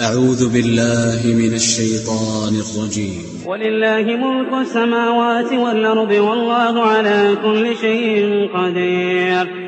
أعوذ بالله من الشيطان الرجيم. ولله ملك السماوات والأرض والله على كل شيء قدير.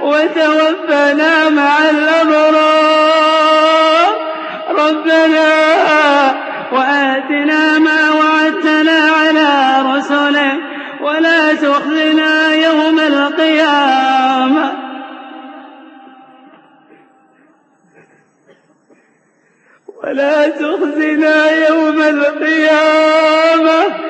وتوفنا مع الأبرار. ربنا وآتنا ما وعدتنا على رسلك ولا تخزنا يوم القيامة. ولا تخزنا يوم القيامة.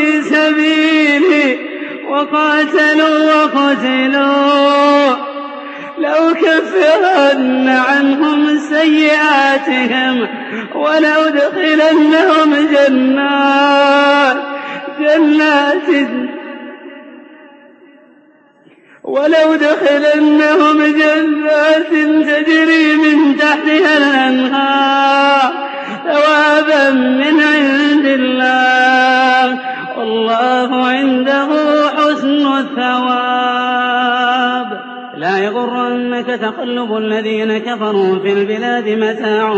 وقاتلوا وقتلوا. لأكفرن عنهم سيئاتهم ولأدخلنهم جنات جنات. ولأدخلنهم جنات تجري من تحتها الأنهار. يغرنك تقلب الذين كفروا في البلاد متاع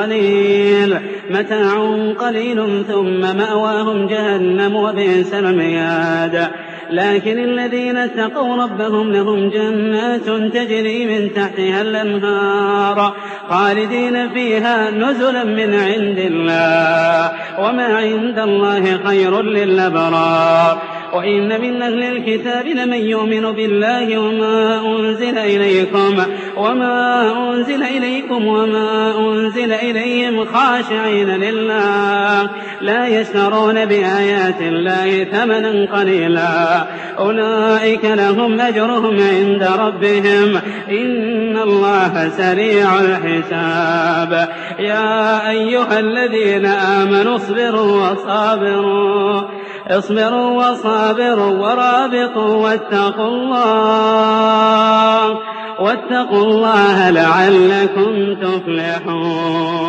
قليل متاع قليل ثم مأواهم جهنم وبئس المياد لكن الذين اتقوا ربهم لهم جنات تجري من تحتها الأنهار خالدين فيها نزلا من عند الله وما عند الله خير للأبرار. وإن من أهل الكتاب لمن يؤمن بالله وما أنزل إليكم وما أنزل إليكم وما أنزل إليهم خاشعين لله لا يشترون بآيات الله ثمنا قليلا. أولئك لهم أجرهم عند ربهم. إن الله سريع الحساب. يا أيها الذين آمنوا اصبروا وصابروا. اصبروا وصابروا ورابطوا واتقوا الله واتقوا الله لعلكم تفلحون.